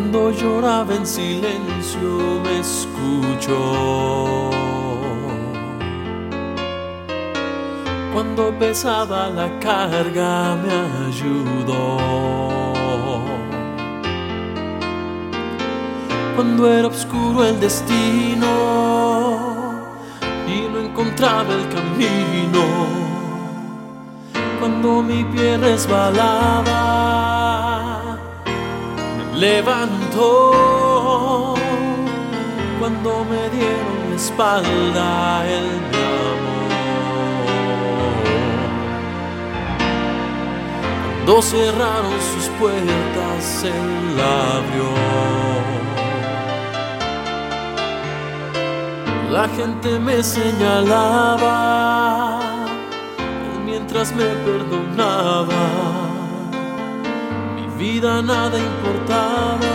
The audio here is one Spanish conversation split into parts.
Cuando lloraba en silencio me escuchó. Cuando pesaba la carga me ayudó. Cuando era oscuro el destino y no encontraba el camino. Cuando mi pie resbalaba, levantó. Cuando me dieron la espalda, él me amó. Cuando cerraron sus puertas, él la abrió. La gente me señalaba mientras me perdonaba. Vida nada importaba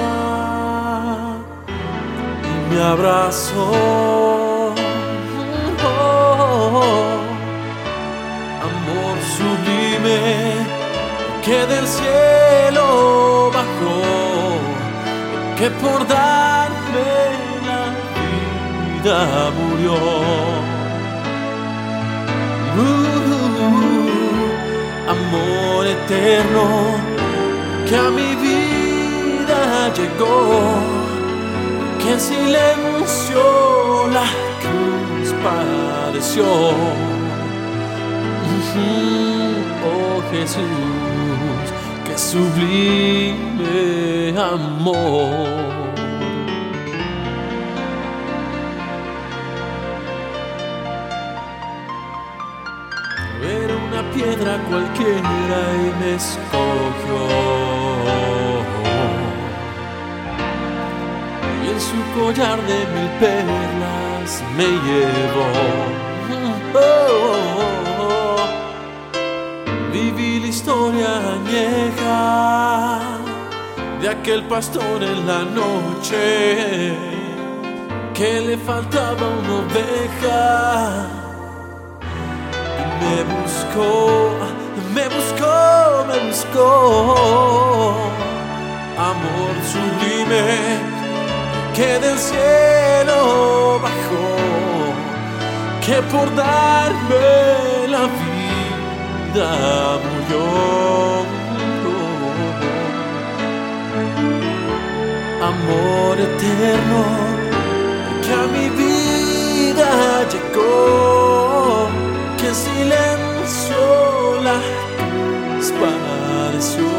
y me abrazó. Amor sublime que del cielo bajó, que por darme la vida murió. Uh, amor eterno que a mi vida llegó, que en silencio la cruz padeció. Oh Jesús, qué sublime amor. Piedra cualquiera y me escogió. Y en su collar de mil perlas me llevó. Oh, Viví la historia añeja de aquel pastor en la noche que le faltaba una oveja me buscó, me buscó, me buscó. Amor sublime que del cielo bajó, que por darme la vida murió. Amor eterno que a mi vida llegó silencio la padeció.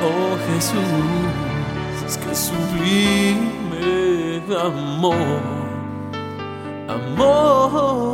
Oh Jesús, que sublime amor, amor.